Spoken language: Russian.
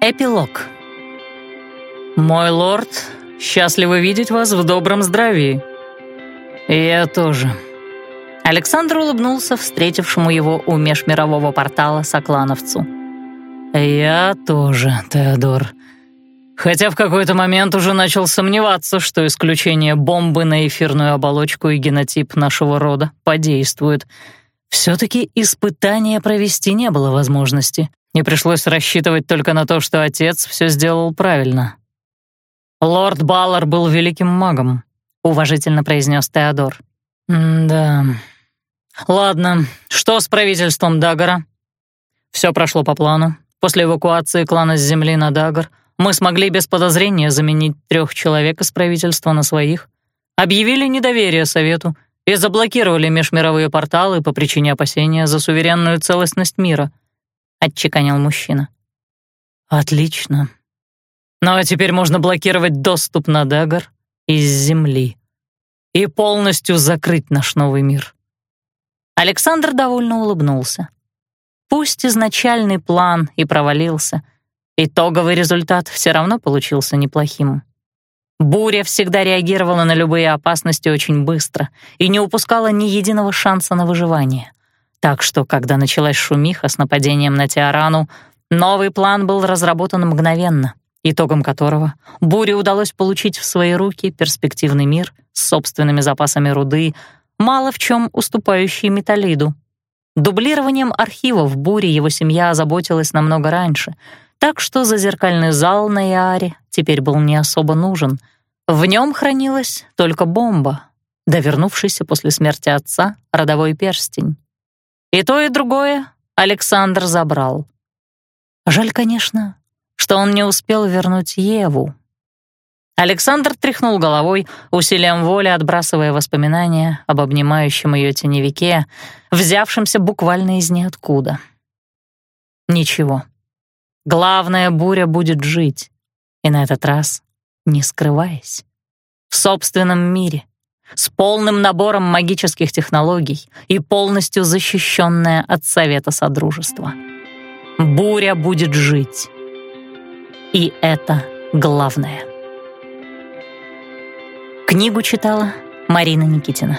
Эпилог. «Мой лорд, счастливо видеть вас в добром здравии». «Я тоже». Александр улыбнулся встретившему его у межмирового портала соклановцу. «Я тоже, Теодор. Хотя в какой-то момент уже начал сомневаться, что исключение бомбы на эфирную оболочку и генотип нашего рода подействует. Все-таки испытания провести не было возможности, и пришлось рассчитывать только на то, что отец все сделал правильно. «Лорд Баллар был великим магом», — уважительно произнес Теодор. «Да. Ладно, что с правительством Дагора?» Все прошло по плану. После эвакуации клана с земли на Дагор мы смогли без подозрения заменить трех человек из правительства на своих, объявили недоверие Совету и заблокировали межмировые порталы по причине опасения за суверенную целостность мира —— отчеканил мужчина. «Отлично. Ну а теперь можно блокировать доступ на Дагар из Земли и полностью закрыть наш новый мир». Александр довольно улыбнулся. Пусть изначальный план и провалился, итоговый результат все равно получился неплохим. Буря всегда реагировала на любые опасности очень быстро и не упускала ни единого шанса на выживание. Так что, когда началась шумиха с нападением на Теорану, новый план был разработан мгновенно, итогом которого Буре удалось получить в свои руки перспективный мир с собственными запасами руды, мало в чем уступающий Металлиду. Дублированием архивов Бури его семья озаботилась намного раньше, так что зазеркальный зал на Яре теперь был не особо нужен. В нем хранилась только бомба, довернувшийся после смерти отца родовой перстень. И то, и другое Александр забрал. Жаль, конечно, что он не успел вернуть Еву. Александр тряхнул головой, усилием воли отбрасывая воспоминания об обнимающем ее теневике, взявшемся буквально из ниоткуда. Ничего. Главная буря будет жить, и на этот раз не скрываясь. В собственном мире, с полным набором магических технологий и полностью защищенная от Совета Содружества. Буря будет жить. И это главное. Книгу читала Марина Никитина.